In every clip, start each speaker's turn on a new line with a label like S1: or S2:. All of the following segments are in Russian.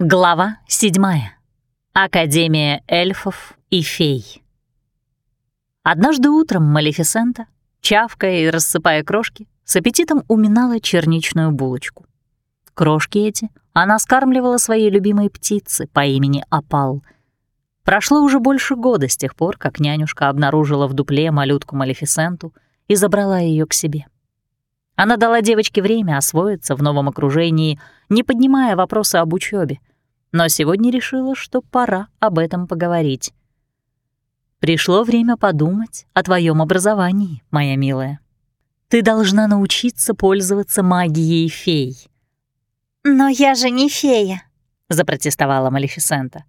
S1: Глава седьмая. Академия эльфов и фей. Однажды утром Малефисента, чавкая и рассыпая крошки, с аппетитом уминала черничную булочку. Крошки эти она скармливала своей любимой птице по имени Апал. Прошло уже больше года с тех пор, как нянюшка обнаружила в дупле малютку Малефисенту и забрала ее к себе. Она дала девочке время освоиться в новом окружении, не поднимая вопросы об учебе, но сегодня решила, что пора об этом поговорить. Пришло время подумать о твоем образовании, моя милая. Ты должна научиться пользоваться магией фей.
S2: «Но я же не фея», — запротестовала
S1: Малефисента.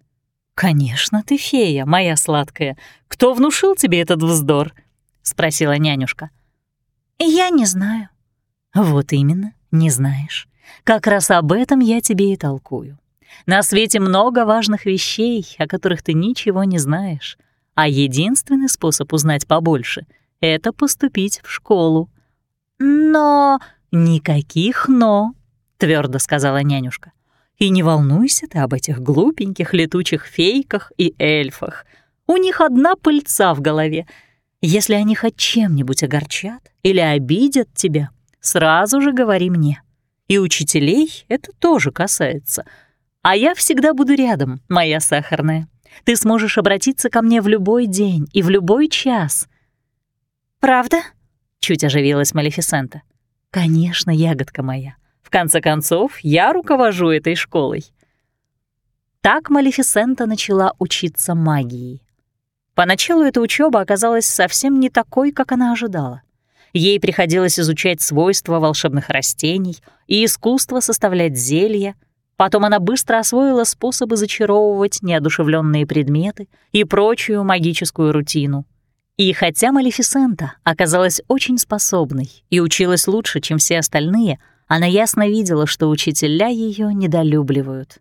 S1: «Конечно, ты фея, моя сладкая. Кто внушил тебе этот вздор?» — спросила нянюшка.
S2: «Я не знаю».
S1: «Вот именно, не знаешь. Как раз об этом я тебе и толкую. На свете много важных вещей, о которых ты ничего не знаешь, а единственный способ узнать побольше — это поступить в школу.
S2: Но...
S1: Никаких «но», — твердо сказала нянюшка. И не волнуйся ты об этих глупеньких летучих фейках и эльфах. У них одна пыльца в голове. Если они хоть чем-нибудь огорчат или обидят тебя, сразу же говори мне. И учителей это тоже касается — а я всегда буду рядом, моя сахарная. Ты сможешь обратиться ко мне в любой день и в любой час».
S2: «Правда?»
S1: — чуть оживилась Малефисента. «Конечно, ягодка моя. В конце концов, я руковожу этой школой». Так Малефисента начала учиться магии. Поначалу эта учеба оказалась совсем не такой, как она ожидала. Ей приходилось изучать свойства волшебных растений и искусство составлять зелья — Потом она быстро освоила способы зачаровывать неодушевленные предметы и прочую магическую рутину. И хотя Малефисента оказалась очень способной и училась лучше, чем все остальные, она ясно видела, что учителя ее недолюбливают.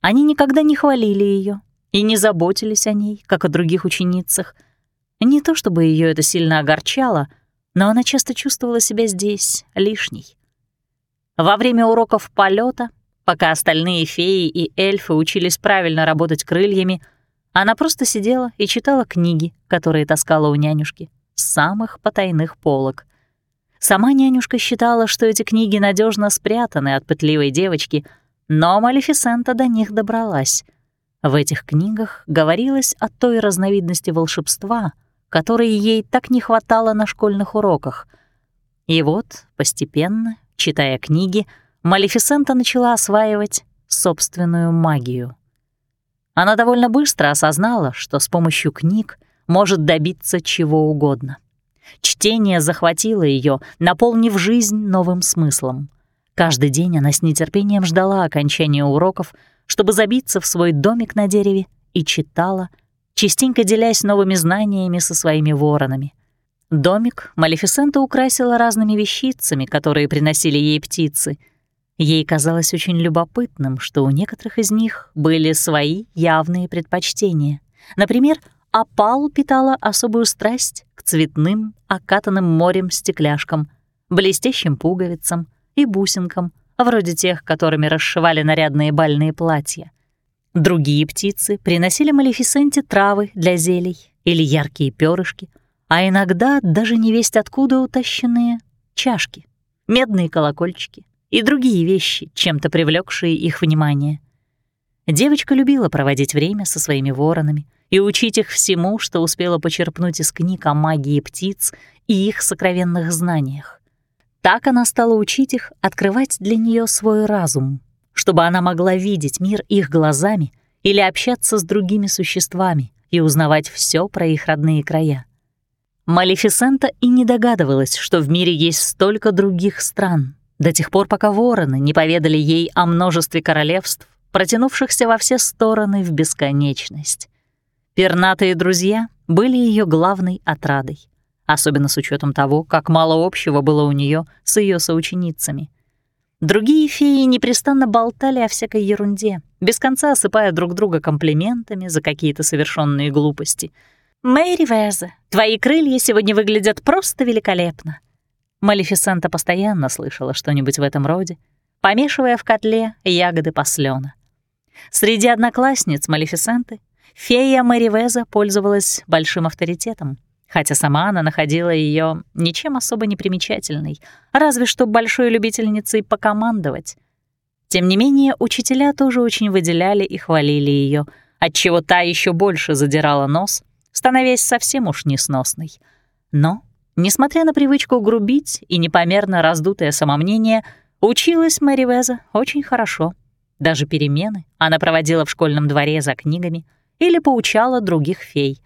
S1: Они никогда не хвалили ее и не заботились о ней, как о других ученицах. Не то чтобы ее это сильно огорчало, но она часто чувствовала себя здесь лишней. Во время уроков полета Пока остальные феи и эльфы учились правильно работать крыльями, она просто сидела и читала книги, которые таскала у нянюшки, с самых потайных полок. Сама нянюшка считала, что эти книги надежно спрятаны от пытливой девочки, но Малефисента до них добралась. В этих книгах говорилось о той разновидности волшебства, которой ей так не хватало на школьных уроках. И вот, постепенно, читая книги, Малефисента начала осваивать собственную магию. Она довольно быстро осознала, что с помощью книг может добиться чего угодно. Чтение захватило ее, наполнив жизнь новым смыслом. Каждый день она с нетерпением ждала окончания уроков, чтобы забиться в свой домик на дереве и читала, частенько делясь новыми знаниями со своими воронами. Домик Малефисента украсила разными вещицами, которые приносили ей птицы — Ей казалось очень любопытным, что у некоторых из них были свои явные предпочтения. Например, опал питала особую страсть к цветным, окатанным морем стекляшкам, блестящим пуговицам и бусинкам, вроде тех, которыми расшивали нарядные бальные платья. Другие птицы приносили Малефисенте травы для зелий или яркие перышки, а иногда даже невесть откуда утащенные чашки, медные колокольчики, и другие вещи, чем-то привлекшие их внимание. Девочка любила проводить время со своими воронами и учить их всему, что успела почерпнуть из книг о магии птиц и их сокровенных знаниях. Так она стала учить их открывать для нее свой разум, чтобы она могла видеть мир их глазами или общаться с другими существами и узнавать все про их родные края. Малефисента и не догадывалась, что в мире есть столько других стран, до тех пор, пока вороны не поведали ей о множестве королевств, протянувшихся во все стороны в бесконечность. Пернатые друзья были ее главной отрадой, особенно с учетом того, как мало общего было у нее с ее соученицами. Другие феи непрестанно болтали о всякой ерунде, без конца осыпая друг друга комплиментами за какие-то совершенные глупости. «Мэри Верзе, твои крылья сегодня выглядят просто великолепно. Малефисента постоянно слышала что-нибудь в этом роде, помешивая в котле ягоды послена. Среди одноклассниц Малефисенты фея Мэри Веза пользовалась большим авторитетом, хотя сама она находила ее ничем особо не примечательной, разве что большой любительницей покомандовать. Тем не менее, учителя тоже очень выделяли и хвалили ее, отчего та еще больше задирала нос, становясь совсем уж несносной. Но, несмотря на привычку грубить и непомерно раздутое самомнение, училась Мэри Веза очень хорошо. Даже перемены она проводила в школьном дворе за книгами или поучала других фей.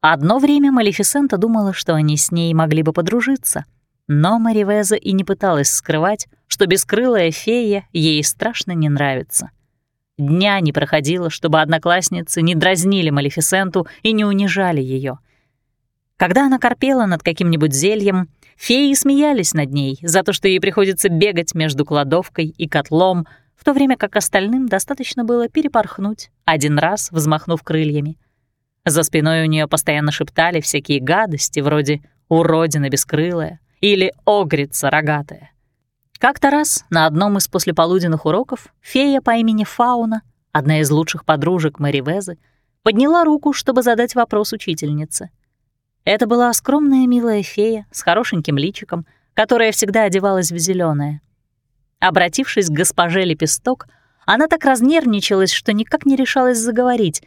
S1: Одно время Малефисента думала, что они с ней могли бы подружиться, но Мэри Веза и не пыталась скрывать, что бескрылая фея ей страшно не нравится. Дня не проходило, чтобы одноклассницы не дразнили Малефисенту и не унижали ее. Когда она корпела над каким-нибудь зельем, феи смеялись над ней за то, что ей приходится бегать между кладовкой и котлом, в то время как остальным достаточно было перепорхнуть, один раз взмахнув крыльями. За спиной у нее постоянно шептали всякие гадости вроде «уродина бескрылая» или «огрица рогатая». Как-то раз на одном из послеполуденных уроков фея по имени Фауна, одна из лучших подружек Мэри Везы, подняла руку, чтобы задать вопрос учительнице. Это была скромная милая фея с хорошеньким личиком, которая всегда одевалась в зеленое. Обратившись к госпоже Лепесток, она так разнервничалась, что никак не решалась заговорить,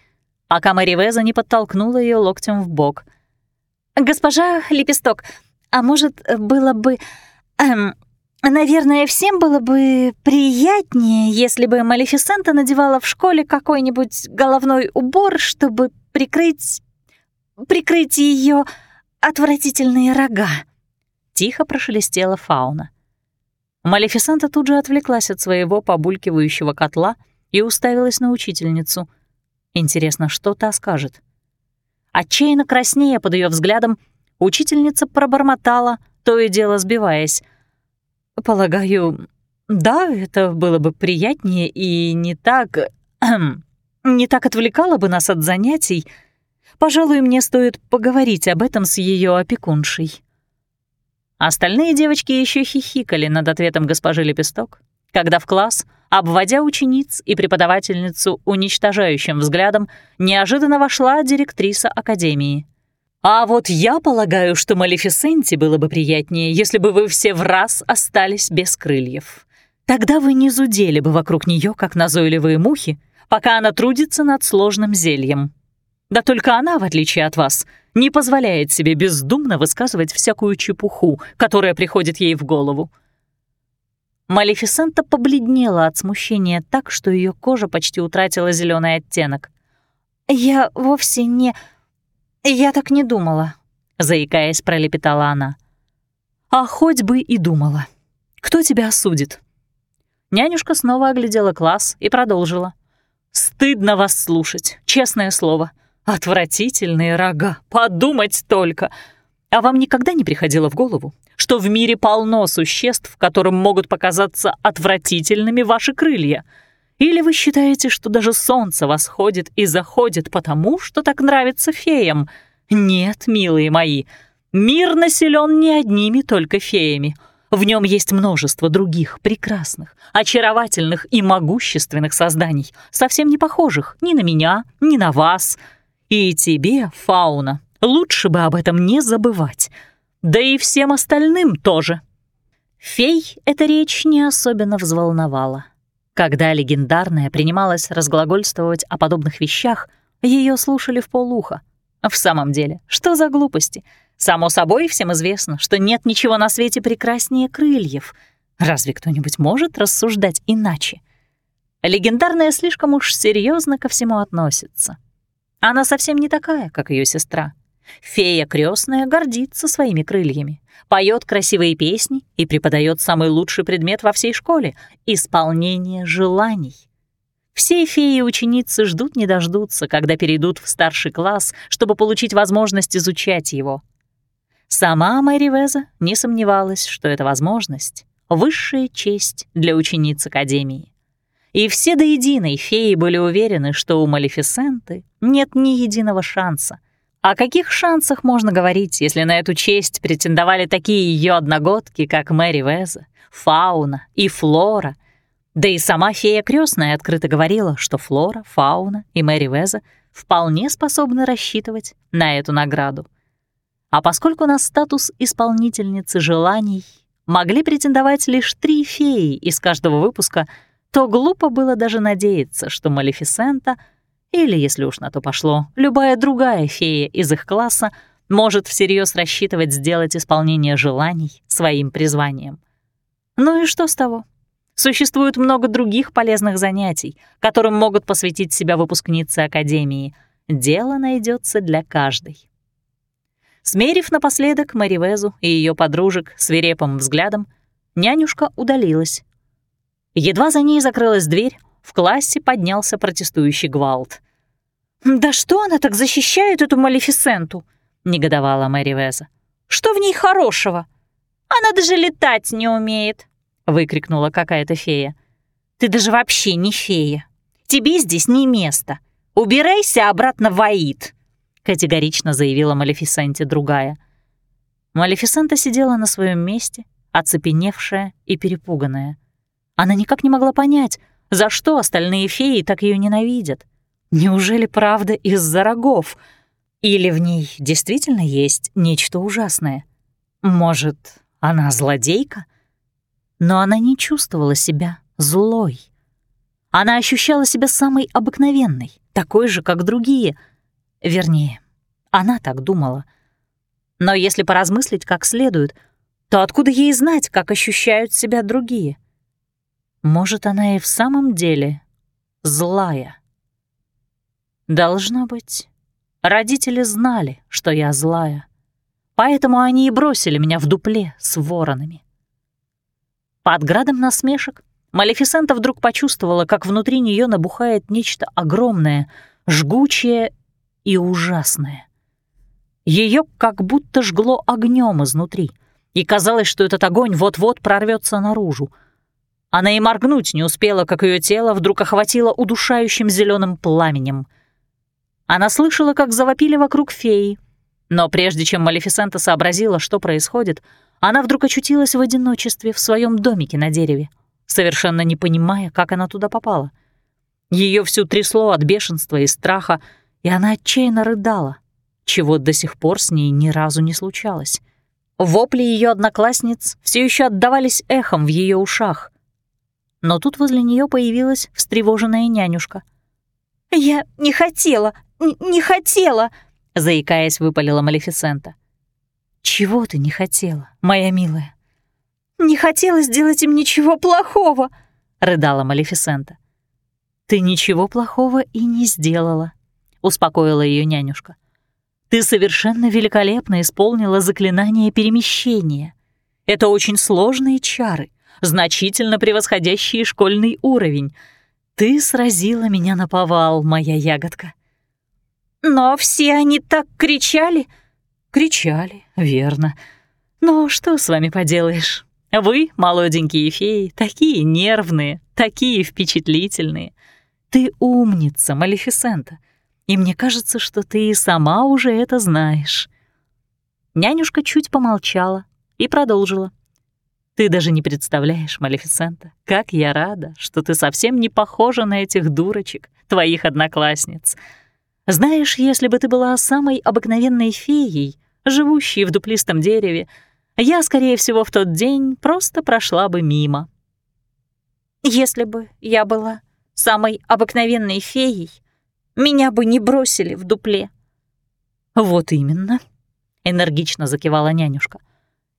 S1: пока Мэри Веза не подтолкнула ее локтем в бок. «Госпожа Лепесток, а может, было бы... Эм, Наверное, всем было бы приятнее, если бы Малефисента надевала в школе какой-нибудь головной убор, чтобы прикрыть... прикрыть ее отвратительные рога. Тихо прошелестела фауна. Малефисента тут же отвлеклась от своего побулькивающего котла и уставилась на учительницу. Интересно, что та скажет? Отчаянно краснея под ее взглядом, учительница пробормотала, то и дело сбиваясь — Полагаю, да, это было бы приятнее и не так... не так отвлекало бы нас от занятий. Пожалуй, мне стоит поговорить об этом с ее опекуншей. Остальные девочки еще хихикали над ответом госпожи Лепесток, когда в класс, обводя учениц и преподавательницу уничтожающим взглядом, неожиданно вошла директриса академии — а вот я полагаю, что Малефисенте было бы приятнее, если бы вы все в раз остались без крыльев. Тогда вы не зудели бы вокруг нее, как назойливые мухи, пока она трудится над сложным зельем. Да только она, в отличие от вас, не позволяет себе бездумно высказывать всякую чепуху, которая приходит ей в голову. Малефисента побледнела от смущения так, что ее кожа почти утратила зеленый оттенок. «Я вовсе не...» «Я так не думала», — заикаясь, пролепетала она. «А хоть бы и думала. Кто тебя осудит?» Нянюшка снова оглядела класс и продолжила. «Стыдно вас слушать, честное слово. Отвратительные рога, подумать только. А вам никогда не приходило в голову, что в мире полно существ, которым могут показаться отвратительными ваши крылья?» Или вы считаете, что даже солнце восходит и заходит потому, что так нравится феям? Нет, милые мои, мир населен не одними только феями. В нем есть множество других прекрасных, очаровательных и могущественных созданий, совсем не похожих ни на меня, ни на вас. И тебе, фауна, лучше бы об этом не забывать. Да и всем остальным тоже. Фей эта речь не особенно взволновала. Когда легендарная принималась разглагольствовать о подобных вещах, ее слушали в полуха. В самом деле, что за глупости? Само собой, всем известно, что нет ничего на свете прекраснее крыльев. Разве кто-нибудь может рассуждать иначе? Легендарная слишком уж серьезно ко всему относится. Она совсем не такая, как ее сестра. Фея крестная гордится своими крыльями, поет красивые песни и преподает самый лучший предмет во всей школе — исполнение желаний. Все феи-ученицы ждут не дождутся, когда перейдут в старший класс, чтобы получить возможность изучать его. Сама Мэри Веза не сомневалась, что эта возможность — высшая честь для учениц Академии. И все до единой феи были уверены, что у Малефисенты нет ни единого шанса — о каких шансах можно говорить, если на эту честь претендовали такие ее одногодки, как Мэри Веза, Фауна и Флора? Да и сама фея крестная открыто говорила, что Флора, Фауна и Мэри Веза вполне способны рассчитывать на эту награду. А поскольку на статус исполнительницы желаний могли претендовать лишь три феи из каждого выпуска, то глупо было даже надеяться, что Малефисента, или, если уж на то пошло, любая другая фея из их класса может всерьез рассчитывать сделать исполнение желаний своим призванием. Ну и что с того? Существует много других полезных занятий, которым могут посвятить себя выпускницы Академии. Дело найдется для каждой. Смерив напоследок Маривезу и ее подружек свирепым взглядом, нянюшка удалилась. Едва за ней закрылась дверь, в классе поднялся протестующий гвалт. «Да что она так защищает эту Малефисенту?» — негодовала Мэри Веза. «Что в ней хорошего? Она даже летать не умеет!» — выкрикнула какая-то фея. «Ты даже вообще не фея. Тебе здесь не место. Убирайся обратно в Аид!» — категорично заявила Малефисенте другая. Малефисента сидела на своем месте, оцепеневшая и перепуганная. Она никак не могла понять, за что остальные феи так ее ненавидят. Неужели правда из-за рогов? Или в ней действительно есть нечто ужасное? Может, она злодейка? Но она не чувствовала себя злой. Она ощущала себя самой обыкновенной, такой же, как другие. Вернее, она так думала. Но если поразмыслить как следует, то откуда ей знать, как ощущают себя другие? Может, она и в самом деле злая? Должно быть, родители знали, что я злая, поэтому они и бросили меня в дупле с воронами. Под градом насмешек Малефисента вдруг почувствовала, как внутри нее набухает нечто огромное, жгучее и ужасное. Ее как будто жгло огнем изнутри, и казалось, что этот огонь вот-вот прорвется наружу. Она и моргнуть не успела, как ее тело вдруг охватило удушающим зеленым пламенем — она слышала, как завопили вокруг феи. Но прежде чем Малефисента сообразила, что происходит, она вдруг очутилась в одиночестве в своем домике на дереве, совершенно не понимая, как она туда попала. Ее всю трясло от бешенства и страха, и она отчаянно рыдала, чего до сих пор с ней ни разу не случалось. Вопли ее одноклассниц все еще отдавались эхом в ее ушах. Но тут возле нее появилась встревоженная нянюшка. «Я не хотела, не хотела!» — заикаясь, выпалила Малефисента. «Чего ты не хотела, моя милая?» «Не хотела сделать им ничего плохого!» — рыдала Малефисента. «Ты ничего плохого и не сделала», — успокоила ее нянюшка. «Ты совершенно великолепно исполнила заклинание перемещения. Это очень сложные чары, значительно превосходящие школьный уровень. Ты сразила меня на повал, моя ягодка. «Но все они так кричали!» «Кричали, верно. Но что с вами поделаешь? Вы, молоденькие феи, такие нервные, такие впечатлительные. Ты умница, Малефисента, и мне кажется, что ты и сама уже это знаешь». Нянюшка чуть помолчала и продолжила. «Ты даже не представляешь, Малефисента, как я рада, что ты совсем не похожа на этих дурочек, твоих одноклассниц». Знаешь, если бы ты была самой обыкновенной феей, живущей в дуплистом дереве, я, скорее всего, в тот день просто прошла бы мимо. Если бы я была самой обыкновенной феей, меня бы не бросили в дупле. Вот именно, энергично закивала нянюшка.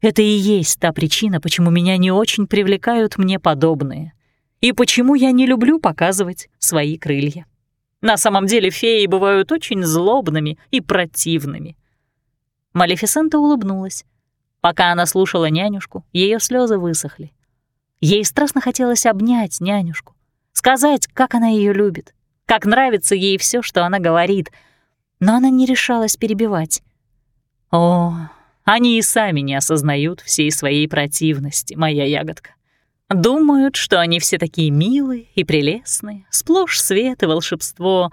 S1: Это и есть та причина, почему меня не очень привлекают мне подобные, и почему я не люблю показывать свои крылья. На самом деле феи бывают очень злобными и противными. Малефисента улыбнулась. Пока она слушала нянюшку, ее слезы высохли. Ей страстно хотелось обнять нянюшку, сказать, как она ее любит, как нравится ей все, что она говорит, но она не решалась перебивать. О, они и сами не осознают всей своей противности, моя ягодка. Думают, что они все такие милые и прелестные, сплошь свет и волшебство.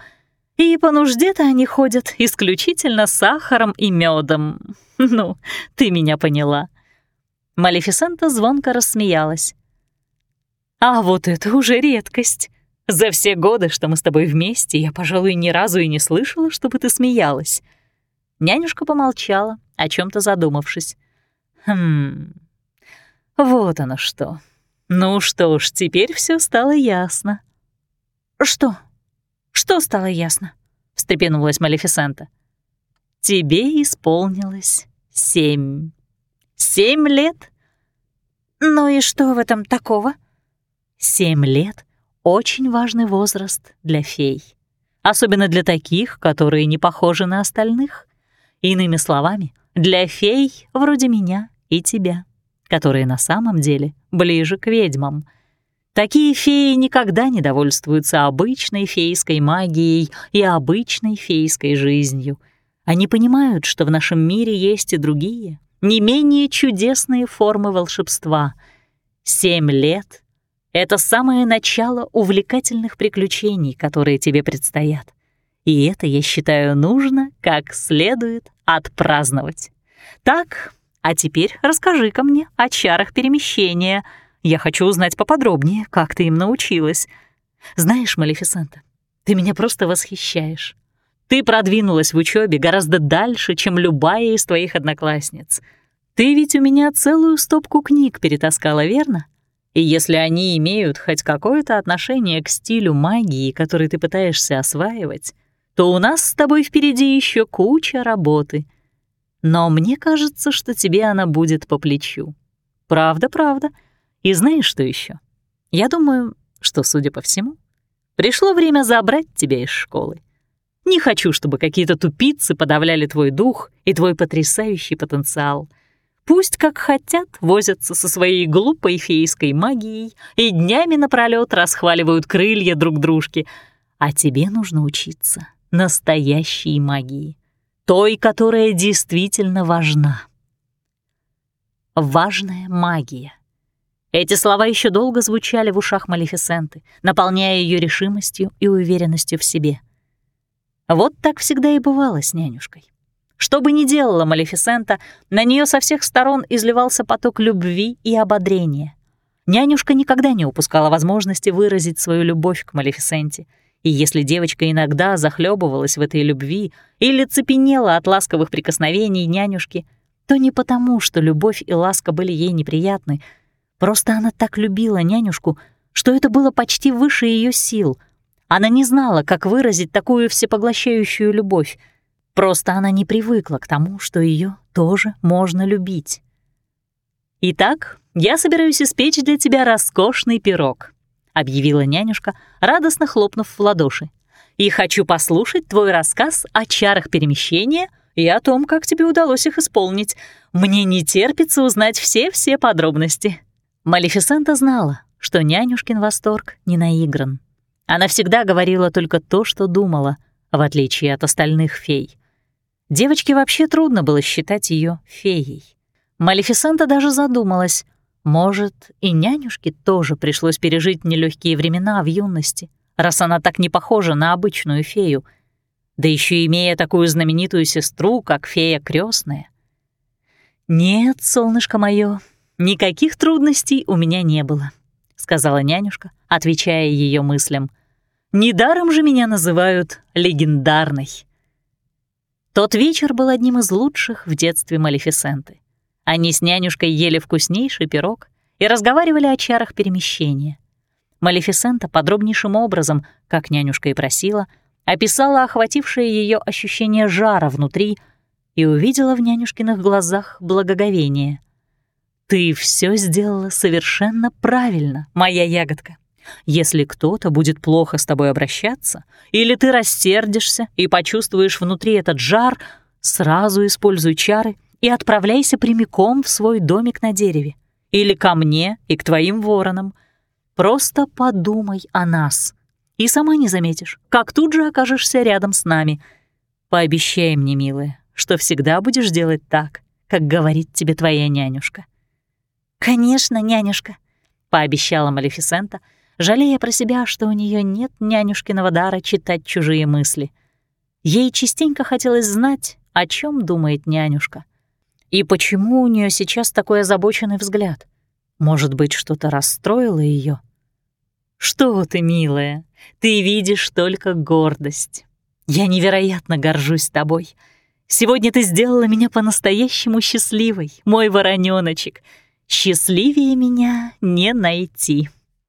S1: И по нужде-то они ходят исключительно сахаром и медом. Ну, ты меня поняла. Малефисента звонко рассмеялась. А вот это уже редкость. За все годы, что мы с тобой вместе, я, пожалуй, ни разу и не слышала, чтобы ты смеялась. Нянюшка помолчала, о чем то задумавшись. Хм, вот оно что. Ну что ж, теперь все стало ясно.
S2: Что? Что стало ясно?
S1: встрепенулась Малефисента. Тебе исполнилось семь. Семь лет?
S2: Ну и что в этом такого?
S1: Семь лет — очень важный возраст для фей. Особенно для таких, которые не похожи на остальных. Иными словами, для фей вроде меня и тебя, которые на самом деле ближе к ведьмам. Такие феи никогда не довольствуются обычной фейской магией и обычной фейской жизнью. Они понимают, что в нашем мире есть и другие, не менее чудесные формы волшебства. Семь лет — это самое начало увлекательных приключений, которые тебе предстоят. И это, я считаю, нужно как следует отпраздновать. Так, а теперь расскажи-ка мне о чарах перемещения. Я хочу узнать поподробнее, как ты им научилась. Знаешь, Малефисента, ты меня просто восхищаешь. Ты продвинулась в учебе гораздо дальше, чем любая из твоих одноклассниц. Ты ведь у меня целую стопку книг перетаскала, верно? И если они имеют хоть какое-то отношение к стилю магии, который ты пытаешься осваивать, то у нас с тобой впереди еще куча работы. Но мне кажется, что тебе она будет по плечу. Правда, правда. И знаешь, что еще? Я думаю, что, судя по всему, пришло время забрать тебя из школы. Не хочу, чтобы какие-то тупицы подавляли твой дух и твой потрясающий потенциал. Пусть как хотят возятся со своей глупой фейской магией и днями напролёт расхваливают крылья друг дружки, а тебе нужно учиться настоящей магии, той, которая действительно важна. Важная магия. Эти слова еще долго звучали в ушах Малефисенты, наполняя ее решимостью и уверенностью в себе. Вот так всегда и бывало с нянюшкой. Что бы ни делала Малефисента, на нее со всех сторон изливался поток любви и ободрения. Нянюшка никогда не упускала возможности выразить свою любовь к Малефисенте — и если девочка иногда захлебывалась в этой любви или цепенела от ласковых прикосновений нянюшки, то не потому, что любовь и ласка были ей неприятны, просто она так любила нянюшку, что это было почти выше ее сил. Она не знала, как выразить такую всепоглощающую любовь, просто она не привыкла к тому, что ее тоже можно любить. «Итак, я собираюсь испечь для тебя роскошный пирог», объявила нянюшка, радостно хлопнув в ладоши. «И хочу послушать твой рассказ о чарах перемещения и о том, как тебе удалось их исполнить. Мне не терпится узнать все-все подробности». Малефисента знала, что нянюшкин восторг не наигран. Она всегда говорила только то, что думала, в отличие от остальных фей. Девочке вообще трудно было считать ее феей. Малефисента даже задумалась, может, и нянюшке тоже пришлось пережить нелегкие времена в юности, раз она так не похожа на обычную фею, да еще имея такую знаменитую сестру, как фея крестная. «Нет, солнышко мое, никаких трудностей у меня не было», — сказала нянюшка, отвечая ее мыслям. «Недаром же меня называют легендарной». Тот вечер был одним из лучших в детстве Малефисенты. Они с нянюшкой ели вкуснейший пирог и разговаривали о чарах перемещения. Малефисента подробнейшим образом, как нянюшка и просила, описала охватившее ее ощущение жара внутри и увидела в нянюшкиных глазах благоговение. «Ты все сделала совершенно правильно, моя ягодка. Если кто-то будет плохо с тобой обращаться, или ты рассердишься и почувствуешь внутри этот жар, сразу используй чары — и отправляйся прямиком в свой домик на дереве. Или ко мне и к твоим воронам. Просто подумай о нас. И сама не заметишь, как тут же окажешься рядом с нами. Пообещай мне, милая, что всегда будешь делать так, как говорит тебе твоя нянюшка».
S2: «Конечно, нянюшка», —
S1: пообещала Малефисента, жалея про себя, что у нее нет нянюшкиного дара читать чужие мысли. Ей частенько хотелось знать, о чем думает нянюшка — и почему у нее сейчас такой озабоченный взгляд? Может быть, что-то расстроило ее? «Что ты, милая, ты видишь только гордость. Я невероятно горжусь тобой. Сегодня ты сделала меня по-настоящему счастливой, мой воронёночек. Счастливее меня не найти».